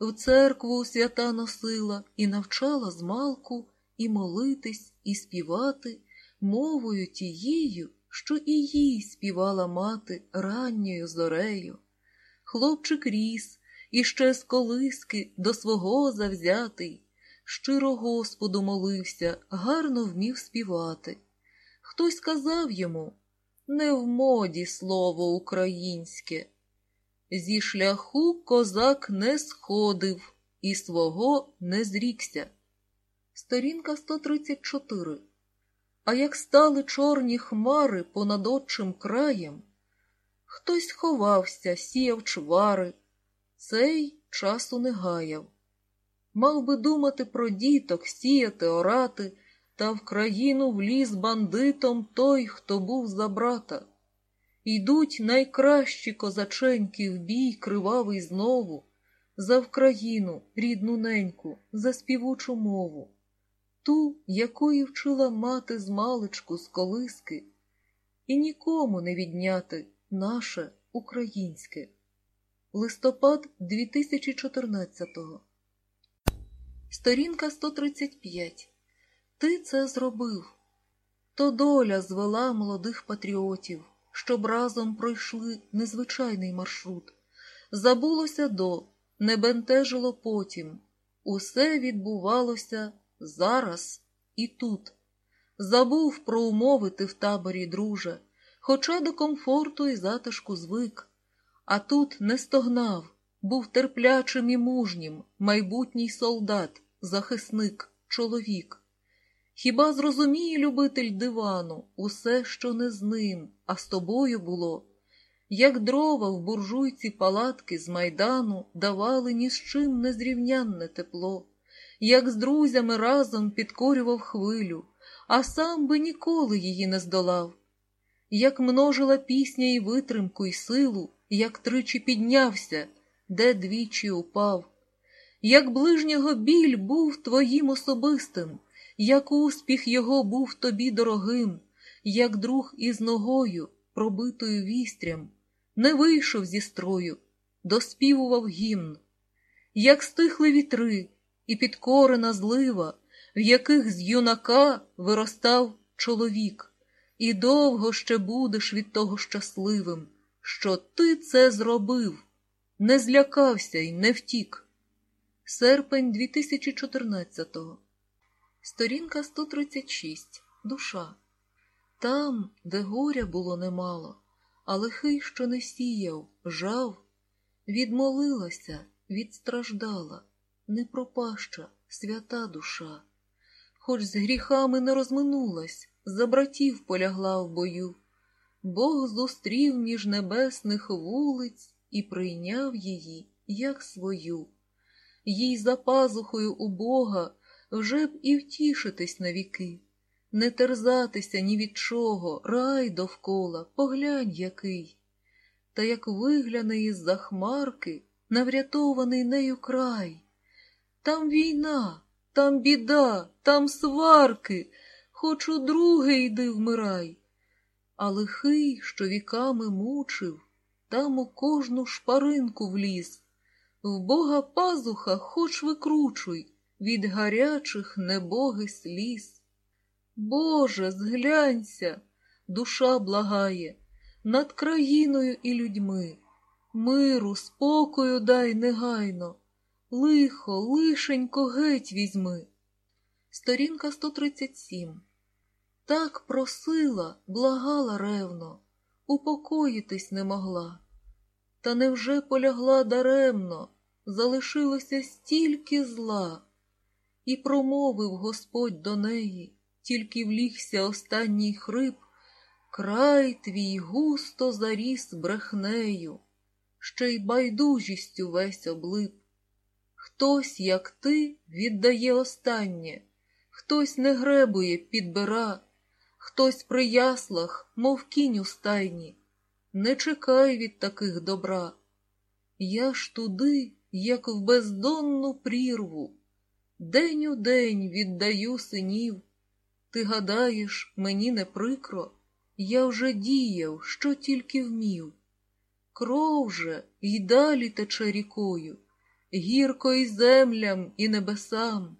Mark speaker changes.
Speaker 1: в церкву свята носила і навчала змалку і молитись, і співати мовою тією, що і їй співала мати ранньою зорею. Хлопчик ріс, і ще з колиски до свого завзятий, щиро Господу молився, гарно вмів співати. Хтось казав йому не в моді слово українське. Зі шляху козак не сходив і свого не зрікся. Сторінка 134. А як стали чорні хмари понад отчим краєм, хтось ховався, сіяв чвари, цей часу не гаяв. Мав би думати про діток, сіяти, орати, та в країну вліз бандитом той, хто був за брата. Йдуть найкращі козаченьки в бій кривавий знову, за Вкраїну, рідну неньку, за співучу мову, ту, якої вчила мати з маличку з колиски, і нікому не відняти наше українське. Листопад 2014-го. Сторінка 135. Ти це зробив. То доля звела молодих патріотів, щоб разом пройшли незвичайний маршрут. Забулося до, не бентежило потім. Усе відбувалося зараз і тут. Забув про умови ти в таборі, друже, хоча до комфорту і затишку звик. А тут не стогнав, був терплячим і мужнім, майбутній солдат, захисник, чоловік. Хіба зрозуміє любитель дивану усе, що не з ним, а з тобою було, як дрова в буржуйці палатки з майдану давали ні з чим незрівнянне тепло, як з друзями разом підкорював хвилю, а сам би ніколи її не здолав, як множила пісня і витримку, і силу, як тричі піднявся, де двічі упав, як ближнього біль був твоїм особистим як успіх його був тобі дорогим, як друг із ногою, пробитою вістрям, не вийшов зі строю, доспівував гімн, як стихли вітри і підкорена злива, в яких з юнака виростав чоловік, і довго ще будеш від того щасливим, що ти це зробив, не злякався й не втік. Серпень 2014-го Сторінка 136. Душа. Там, де горя було немало, а лихий, що не сіяв, жав, відмолилася, відстраждала, непропаща, свята душа, хоч з гріхами не розминулась, за братів полягла в бою. Бог зустрів між небесних вулиць і прийняв її, як свою. Їй за пазухою у Бога вже б і втішитись навіки, не терзатися ні від чого, рай довкола, поглянь який. Та як вигляне із за хмарки, наврятований нею край. Там війна, там біда, там сварки, хоч у йди вмирай. А лихий, що віками мучив, там у кожну шпаринку вліз. В Бога пазуха хоч викручуй від гарячих небогих сліз. Боже, зглянься, душа благає, над країною і людьми. Миру, спокою дай негайно, лихо, лишенько геть візьми. Сторінка 137. Так просила, благала ревно, упокоїтись не могла. Та невже полягла даремно, залишилося стільки зла. І промовив Господь до неї, тільки влігся останній хрип, край твій густо заріс брехнею, ще й байдужістю весь облип. Хтось, як ти, віддає останнє, хтось не гребує, підбира, хтось при яслах, мов кінь у стайні. Не чекай від таких добра. Я ж туди, як в бездонну прірву. День у день віддаю синів. Ти гадаєш, мені не прикро, я вже діяв, що тільки вмів. Кров же й далі тече рікою, гірко і землям, і небесам.